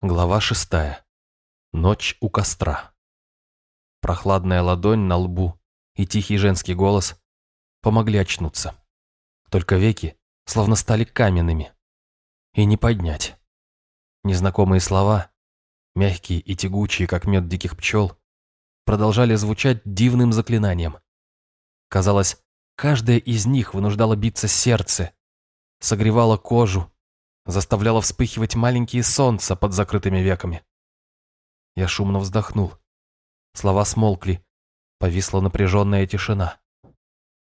Глава шестая. Ночь у костра. Прохладная ладонь на лбу и тихий женский голос помогли очнуться. Только веки словно стали каменными. И не поднять. Незнакомые слова, мягкие и тягучие, как мед диких пчел, продолжали звучать дивным заклинанием. Казалось, каждая из них вынуждала биться сердце, согревала кожу, заставляла вспыхивать маленькие солнца под закрытыми веками. Я шумно вздохнул. Слова смолкли, повисла напряженная тишина.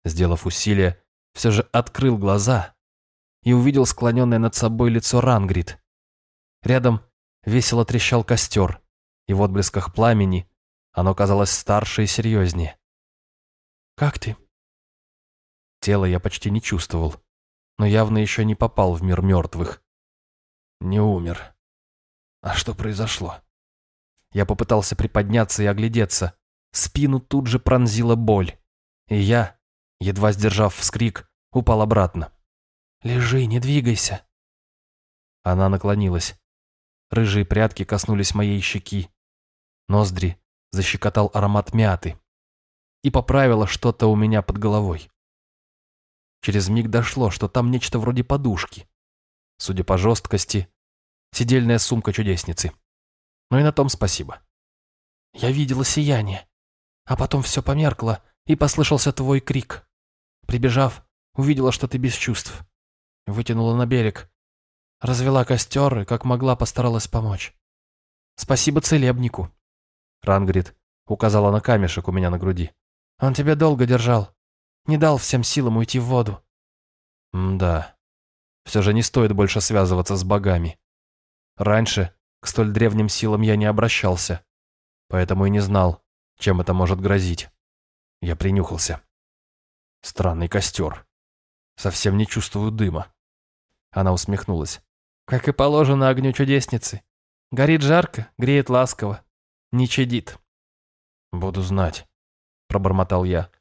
Сделав усилие, все же открыл глаза и увидел склоненное над собой лицо Рангрид. Рядом весело трещал костер, и в отблесках пламени оно казалось старше и серьезнее. «Как ты?» Тело я почти не чувствовал, но явно еще не попал в мир мертвых. Не умер. А что произошло? Я попытался приподняться и оглядеться. Спину тут же пронзила боль. И я, едва сдержав вскрик, упал обратно. «Лежи, не двигайся». Она наклонилась. Рыжие прядки коснулись моей щеки. Ноздри защекотал аромат мяты. И поправила что-то у меня под головой. Через миг дошло, что там нечто вроде подушки. Судя по жесткости, сидельная сумка чудесницы. Ну и на том спасибо. Я видела сияние, а потом все померкло, и послышался твой крик. Прибежав, увидела, что ты без чувств. Вытянула на берег. Развела костер и, как могла, постаралась помочь. Спасибо целебнику. Рангрид указала на камешек у меня на груди. Он тебя долго держал. Не дал всем силам уйти в воду. М да. Все же не стоит больше связываться с богами. Раньше к столь древним силам я не обращался, поэтому и не знал, чем это может грозить. Я принюхался. Странный костер. Совсем не чувствую дыма. Она усмехнулась. Как и положено огню чудесницы. Горит жарко, греет ласково. Не чадит. Буду знать, пробормотал я.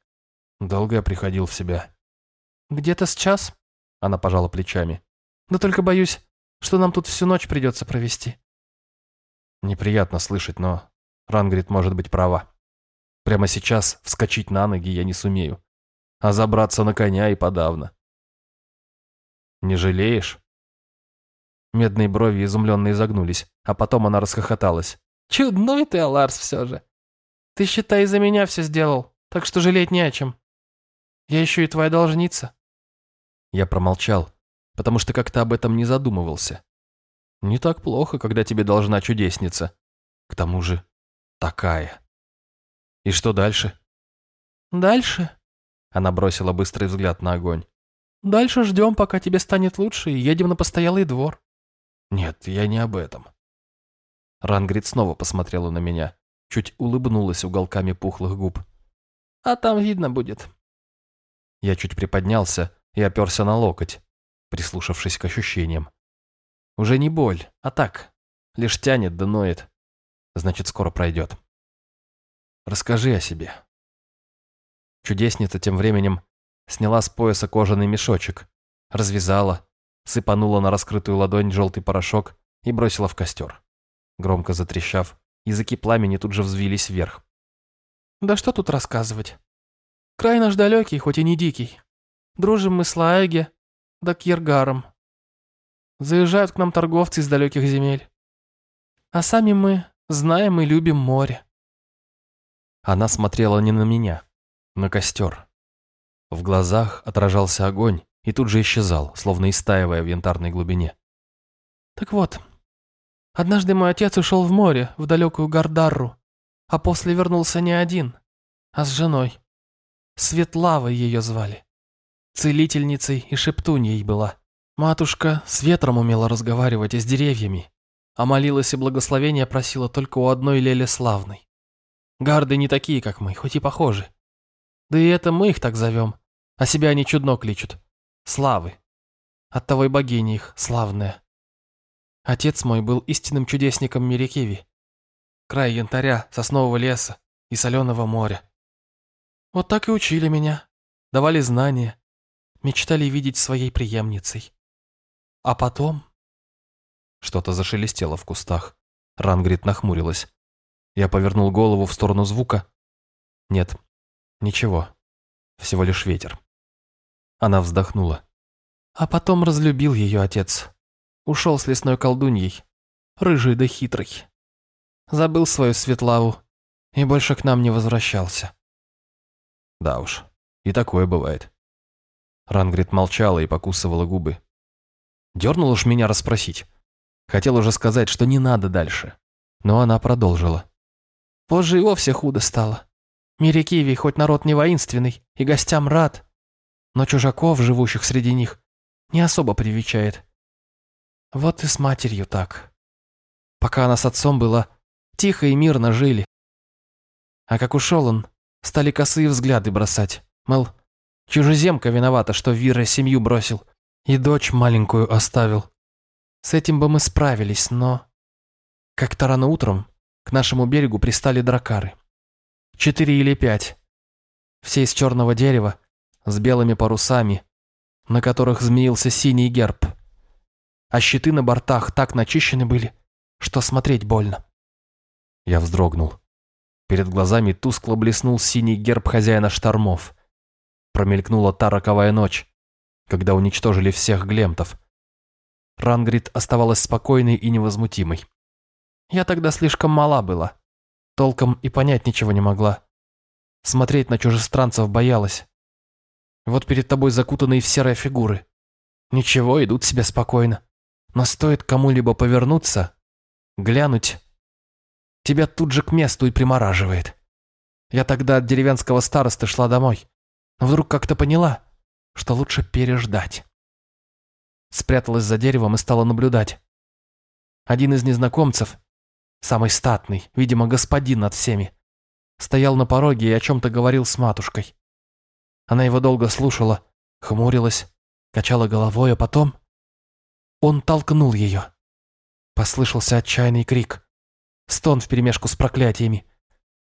Долго я приходил в себя. Где-то с час, она пожала плечами. Да только боюсь, что нам тут всю ночь придется провести. Неприятно слышать, но Рангрид может быть права. Прямо сейчас вскочить на ноги я не сумею, а забраться на коня и подавно. Не жалеешь? Медные брови изумленно изогнулись, а потом она расхохоталась. «Чудной ты, Аларс, все же. Ты, считай, за меня все сделал, так что жалеть не о чем. Я еще и твоя должница». Я промолчал, потому что как-то об этом не задумывался. Не так плохо, когда тебе должна чудесница. К тому же, такая. И что дальше? Дальше? Она бросила быстрый взгляд на огонь. Дальше ждем, пока тебе станет лучше, и едем на постоялый двор. Нет, я не об этом. Рангрид снова посмотрела на меня, чуть улыбнулась уголками пухлых губ. А там видно будет. Я чуть приподнялся и оперся на локоть, прислушавшись к ощущениям. Уже не боль, а так, лишь тянет да ноет. Значит, скоро пройдет. Расскажи о себе. Чудесница тем временем сняла с пояса кожаный мешочек, развязала, сыпанула на раскрытую ладонь желтый порошок и бросила в костер. Громко затрещав, языки пламени тут же взвились вверх. «Да что тут рассказывать? Край наш далекий, хоть и не дикий. Дружим мы с Лаэге, да Кьергаром. Заезжают к нам торговцы из далеких земель. А сами мы знаем и любим море. Она смотрела не на меня, на костер. В глазах отражался огонь и тут же исчезал, словно истаивая в янтарной глубине. Так вот, однажды мой отец ушел в море, в далекую Гардарру, а после вернулся не один, а с женой. Светлавой ее звали. Целительницей и шептуньей была. Матушка с ветром умела разговаривать и с деревьями, а молилась и благословения просила только у одной Лели Славной. Гарды не такие, как мы, хоть и похожи. Да и это мы их так зовем, а себя они чудно кличут. Славы. Оттого и богиня их славная. Отец мой был истинным чудесником Мирикиви. Край янтаря, соснового леса и соленого моря. Вот так и учили меня, давали знания, мечтали видеть своей преемницей. А потом... Что-то зашелестело в кустах. Рангрид нахмурилась. Я повернул голову в сторону звука. Нет, ничего. Всего лишь ветер. Она вздохнула. А потом разлюбил ее отец. Ушел с лесной колдуньей. Рыжий да хитрый. Забыл свою Светлаву и больше к нам не возвращался. Да уж, и такое бывает. Рангрид молчала и покусывала губы. Дернул уж меня расспросить. Хотел уже сказать, что не надо дальше. Но она продолжила. Позже и вовсе худо стало. Мирикиви хоть народ не воинственный и гостям рад, но чужаков, живущих среди них, не особо привечает. Вот и с матерью так. Пока она с отцом была, тихо и мирно жили. А как ушел он, стали косые взгляды бросать. Мол, чужеземка виновата, что Вира семью бросил и дочь маленькую оставил. С этим бы мы справились, но... Как-то рано утром к нашему берегу пристали дракары. Четыре или пять. Все из черного дерева, с белыми парусами, на которых змеился синий герб. А щиты на бортах так начищены были, что смотреть больно. Я вздрогнул. Перед глазами тускло блеснул синий герб хозяина штормов. Промелькнула та роковая ночь, когда уничтожили всех глемтов. Рангрид оставалась спокойной и невозмутимой. Я тогда слишком мала была. Толком и понять ничего не могла. Смотреть на чужестранцев боялась. Вот перед тобой закутанные в серые фигуры. Ничего, идут себе спокойно. Но стоит кому-либо повернуться, глянуть, тебя тут же к месту и примораживает. Я тогда от деревенского старосты шла домой, но вдруг как-то поняла, что лучше переждать. Спряталась за деревом и стала наблюдать. Один из незнакомцев, самый статный, видимо, господин над всеми, стоял на пороге и о чем-то говорил с матушкой. Она его долго слушала, хмурилась, качала головой, а потом... Он толкнул ее. Послышался отчаянный крик. Стон вперемешку с проклятиями.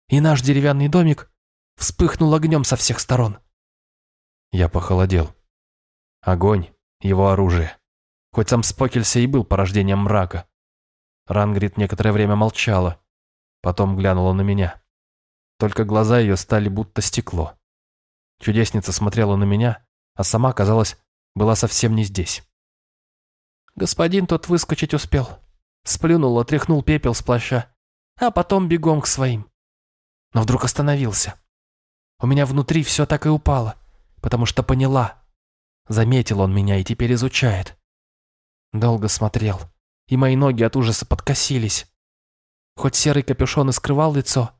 И наш деревянный домик вспыхнул огнем со всех сторон. Я похолодел. Огонь — его оружие. Хоть сам Спокелься и был порождением мрака. Рангрид некоторое время молчала, потом глянула на меня. Только глаза ее стали будто стекло. Чудесница смотрела на меня, а сама, казалось, была совсем не здесь. Господин тот выскочить успел. Сплюнул, отряхнул пепел с плаща, а потом бегом к своим. Но вдруг остановился. У меня внутри все так и упало, потому что поняла. Заметил он меня и теперь изучает. Долго смотрел, и мои ноги от ужаса подкосились. Хоть серый капюшон и скрывал лицо,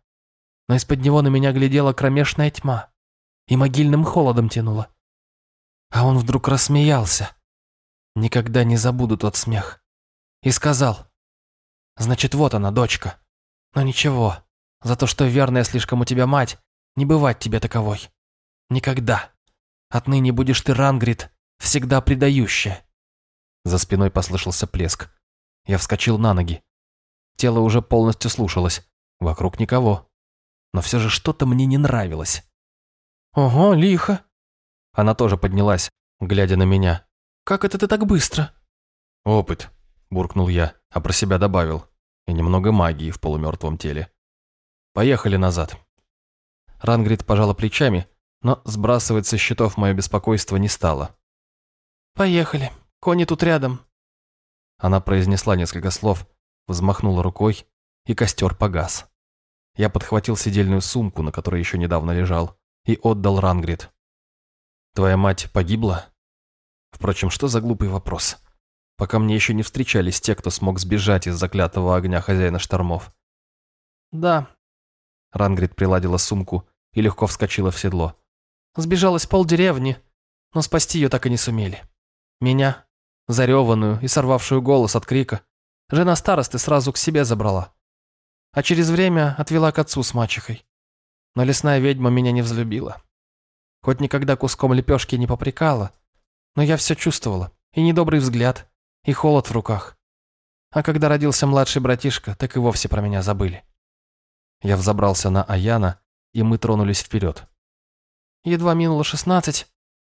но из-под него на меня глядела кромешная тьма и могильным холодом тянуло. А он вдруг рассмеялся. Никогда не забуду тот смех. И сказал, «Значит, вот она, дочка. Но ничего, за то, что верная слишком у тебя мать, не бывать тебе таковой. Никогда. Отныне будешь ты, Рангрид, всегда предающая». За спиной послышался плеск. Я вскочил на ноги. Тело уже полностью слушалось. Вокруг никого. Но все же что-то мне не нравилось. «Ого, лихо!» Она тоже поднялась, глядя на меня. «Как это ты так быстро?» «Опыт», – буркнул я, а про себя добавил. И немного магии в полумертвом теле. «Поехали назад». Рангрид пожала плечами, но сбрасывать со счетов мое беспокойство не стало. «Поехали. Кони тут рядом». Она произнесла несколько слов, взмахнула рукой, и костер погас. Я подхватил сидельную сумку, на которой еще недавно лежал, и отдал Рангрид. «Твоя мать погибла?» Впрочем, что за глупый вопрос? Пока мне еще не встречались те, кто смог сбежать из заклятого огня хозяина штормов. «Да». Рангрид приладила сумку и легко вскочила в седло. «Сбежалась полдеревни, но спасти ее так и не сумели. Меня, зареванную и сорвавшую голос от крика, жена старосты сразу к себе забрала. А через время отвела к отцу с мачехой но лесная ведьма меня не взлюбила. Хоть никогда куском лепешки не попрекала, но я все чувствовала, и недобрый взгляд, и холод в руках. А когда родился младший братишка, так и вовсе про меня забыли. Я взобрался на Аяна, и мы тронулись вперед. Едва минуло шестнадцать,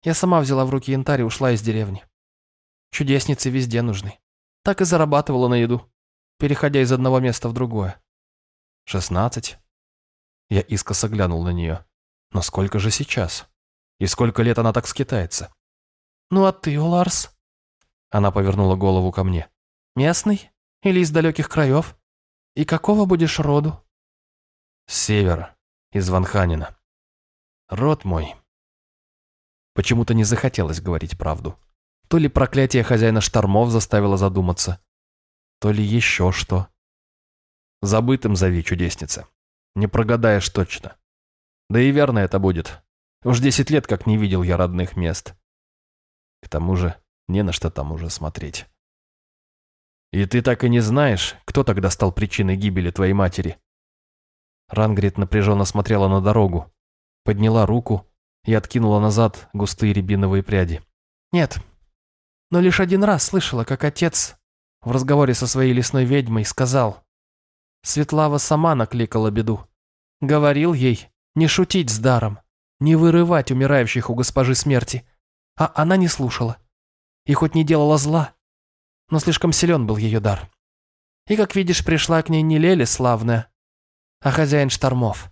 я сама взяла в руки янтарь и ушла из деревни. Чудесницы везде нужны. Так и зарабатывала на еду, переходя из одного места в другое. Шестнадцать. Я искоса глянул на нее. Но сколько же сейчас? И сколько лет она так скитается? Ну а ты, Ларс? Она повернула голову ко мне. Местный? Или из далеких краев? И какого будешь роду? С севера, из Ванханина. Род мой. Почему-то не захотелось говорить правду. То ли проклятие хозяина штормов заставило задуматься, то ли еще что. Забытым зови, чудесница. Не прогадаешь точно. Да и верно это будет. Уж десять лет как не видел я родных мест. К тому же не на что там уже смотреть. И ты так и не знаешь, кто тогда стал причиной гибели твоей матери? Рангрид напряженно смотрела на дорогу, подняла руку и откинула назад густые рябиновые пряди. Нет, но лишь один раз слышала, как отец в разговоре со своей лесной ведьмой сказал, Светлава сама накликала беду. Говорил ей не шутить с даром, не вырывать умирающих у госпожи смерти. А она не слушала. И хоть не делала зла, но слишком силен был ее дар. И, как видишь, пришла к ней не Леля славная, а хозяин штормов.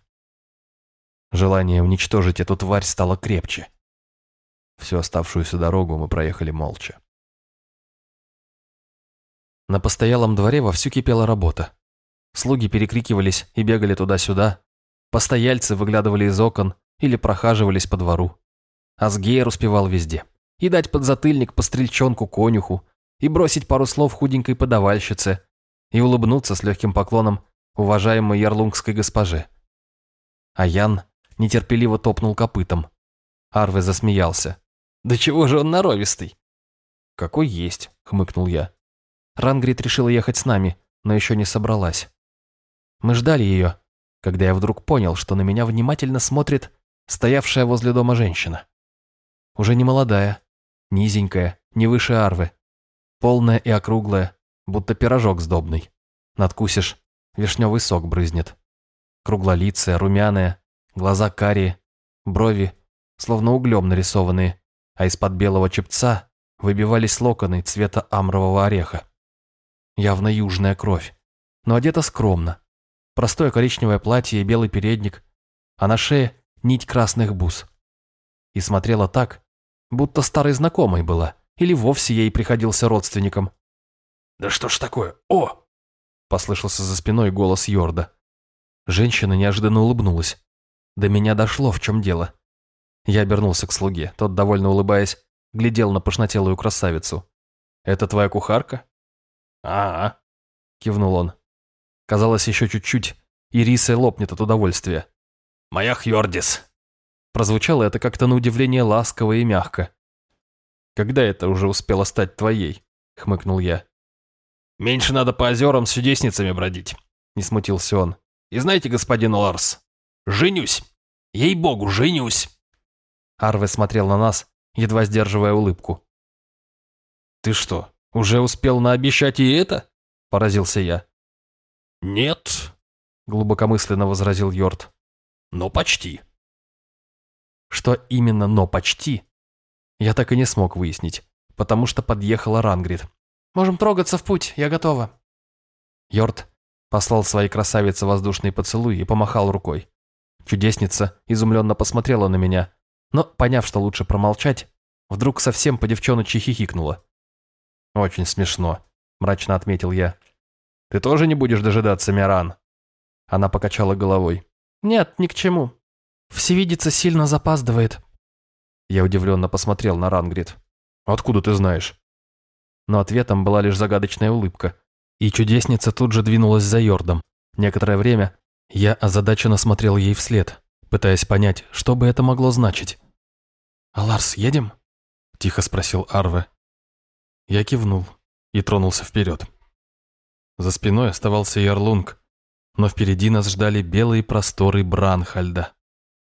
Желание уничтожить эту тварь стало крепче. Всю оставшуюся дорогу мы проехали молча. На постоялом дворе вовсю кипела работа. Слуги перекрикивались и бегали туда-сюда. Постояльцы выглядывали из окон или прохаживались по двору. Асгейр успевал везде. И дать подзатыльник по стрельчонку конюху, и бросить пару слов худенькой подавальщице, и улыбнуться с легким поклоном уважаемой ярлунгской госпоже. А Ян нетерпеливо топнул копытом. Арве засмеялся. «Да чего же он норовистый?» «Какой есть», — хмыкнул я. Рангрид решила ехать с нами, но еще не собралась. Мы ждали ее, когда я вдруг понял, что на меня внимательно смотрит стоявшая возле дома женщина. Уже не молодая, низенькая, не выше арвы, полная и округлая, будто пирожок сдобный. Надкусишь, вишневый сок брызнет. Круглолицая, румяная, глаза карие, брови, словно углем нарисованные, а из-под белого чепца выбивались локоны цвета амрового ореха. Явно южная кровь, но одета скромно, простое коричневое платье и белый передник, а на шее нить красных бус. И смотрела так, будто старой знакомой была, или вовсе ей приходился родственником. «Да что ж такое? О!» – послышался за спиной голос Йорда. Женщина неожиданно улыбнулась. До меня дошло, в чем дело. Я обернулся к слуге. Тот, довольно улыбаясь, глядел на пышнотелую красавицу. «Это твоя кухарка?» «А-а», – кивнул он. Казалось, еще чуть-чуть, и Риса лопнет от удовольствия. «Моя Хьордис!» Прозвучало это как-то на удивление ласково и мягко. «Когда это уже успело стать твоей?» — хмыкнул я. «Меньше надо по озерам с чудесницами бродить», — не смутился он. «И знаете, господин Ларс, женюсь. Ей-богу, женюсь!» Арве смотрел на нас, едва сдерживая улыбку. «Ты что, уже успел наобещать и это?» – поразился я. «Нет», — глубокомысленно возразил Йорд. «Но почти». Что именно «но почти» я так и не смог выяснить, потому что подъехала Рангрид. «Можем трогаться в путь, я готова». Йорд послал своей красавице воздушный поцелуй и помахал рукой. Чудесница изумленно посмотрела на меня, но, поняв, что лучше промолчать, вдруг совсем по девчоночи хихикнула. «Очень смешно», — мрачно отметил я. Ты тоже не будешь дожидаться, Миран?» Она покачала головой. «Нет, ни к чему. Всевидица сильно запаздывает». Я удивленно посмотрел на Рангрид. «Откуда ты знаешь?» Но ответом была лишь загадочная улыбка. И чудесница тут же двинулась за Йордом. Некоторое время я озадаченно смотрел ей вслед, пытаясь понять, что бы это могло значить. «А Ларс, едем?» – тихо спросил Арве. Я кивнул и тронулся вперед. За спиной оставался Ярлунг, но впереди нас ждали белые просторы Бранхальда.